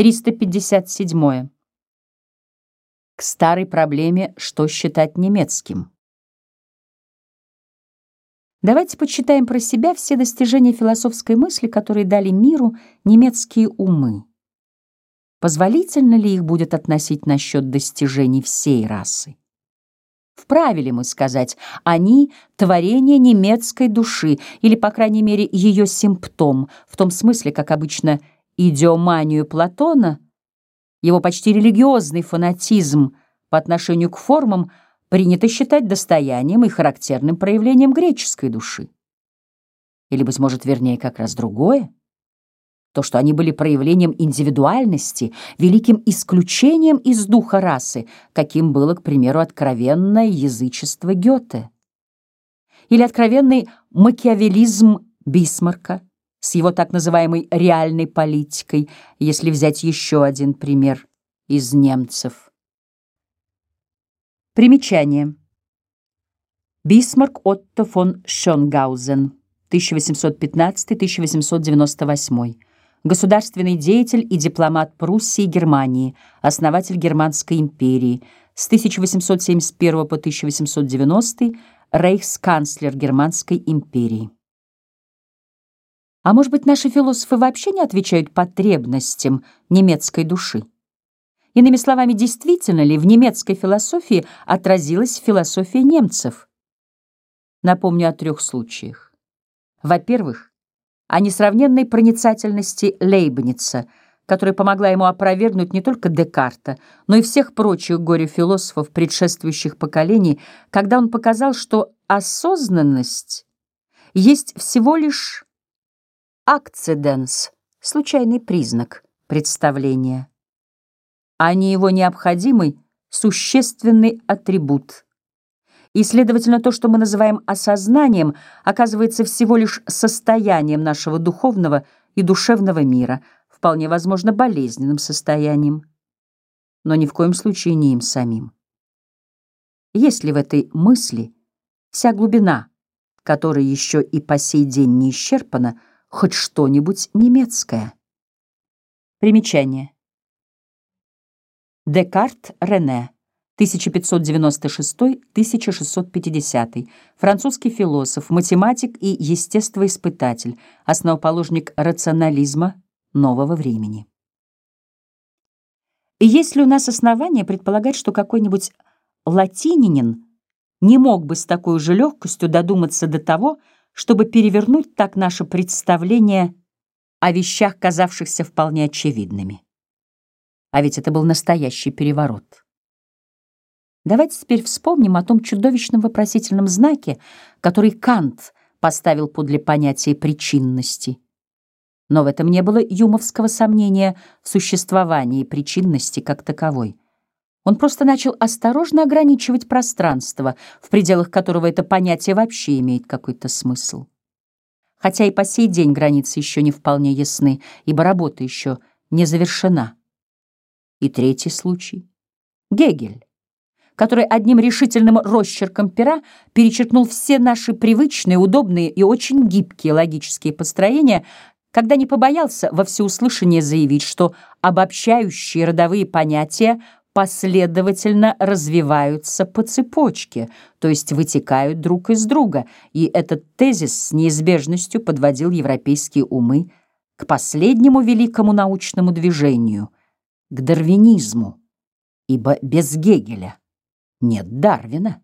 357. К старой проблеме «что считать немецким?». Давайте почитаем про себя все достижения философской мысли, которые дали миру немецкие умы. Позволительно ли их будет относить насчет достижений всей расы? Вправе ли мы сказать, они — творение немецкой души, или, по крайней мере, ее симптом, в том смысле, как обычно, идиоманию Платона — его почти религиозный фанатизм по отношению к формам принято считать достоянием и характерным проявлением греческой души. Или, быть может, вернее, как раз другое? То, что они были проявлением индивидуальности, великим исключением из духа расы, каким было, к примеру, откровенное язычество Гёте. Или откровенный макиавелизм Бисмарка – с его так называемой реальной политикой, если взять еще один пример из немцев. Примечание. Бисмарк Отто фон Шонгаузен, 1815-1898. Государственный деятель и дипломат Пруссии и Германии, основатель Германской империи, с 1871 по 1890 рейхсканцлер Германской империи. А может быть, наши философы вообще не отвечают потребностям немецкой души? Иными словами, действительно ли в немецкой философии отразилась философия немцев? Напомню о трех случаях. Во-первых, о несравненной проницательности Лейбница, которая помогла ему опровергнуть не только Декарта, но и всех прочих горе-философов предшествующих поколений, когда он показал, что осознанность есть всего лишь акциденс — случайный признак представления, а не его необходимый существенный атрибут. И, следовательно, то, что мы называем осознанием, оказывается всего лишь состоянием нашего духовного и душевного мира, вполне возможно, болезненным состоянием, но ни в коем случае не им самим. Есть ли в этой мысли вся глубина, которая еще и по сей день не исчерпана, хоть что-нибудь немецкое. Примечание. Декарт Рене, 1596-1650, французский философ, математик и естествоиспытатель, основоположник рационализма нового времени. Есть ли у нас основания предполагать, что какой-нибудь латининин не мог бы с такой же легкостью додуматься до того, чтобы перевернуть так наше представление о вещах, казавшихся вполне очевидными. А ведь это был настоящий переворот. Давайте теперь вспомним о том чудовищном вопросительном знаке, который Кант поставил подле понятия причинности. Но в этом не было юмовского сомнения в существовании причинности как таковой. Он просто начал осторожно ограничивать пространство, в пределах которого это понятие вообще имеет какой-то смысл. Хотя и по сей день границы еще не вполне ясны, ибо работа еще не завершена. И третий случай — Гегель, который одним решительным росчерком пера перечеркнул все наши привычные, удобные и очень гибкие логические построения, когда не побоялся во всеуслышание заявить, что обобщающие родовые понятия — последовательно развиваются по цепочке, то есть вытекают друг из друга, и этот тезис с неизбежностью подводил европейские умы к последнему великому научному движению, к дарвинизму, ибо без Гегеля нет Дарвина.